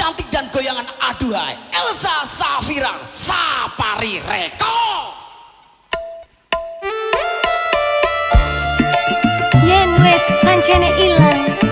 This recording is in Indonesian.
cantik dan goyangan aduhai Elsa Safira Sapari Reko. Yen wes pancene ilang.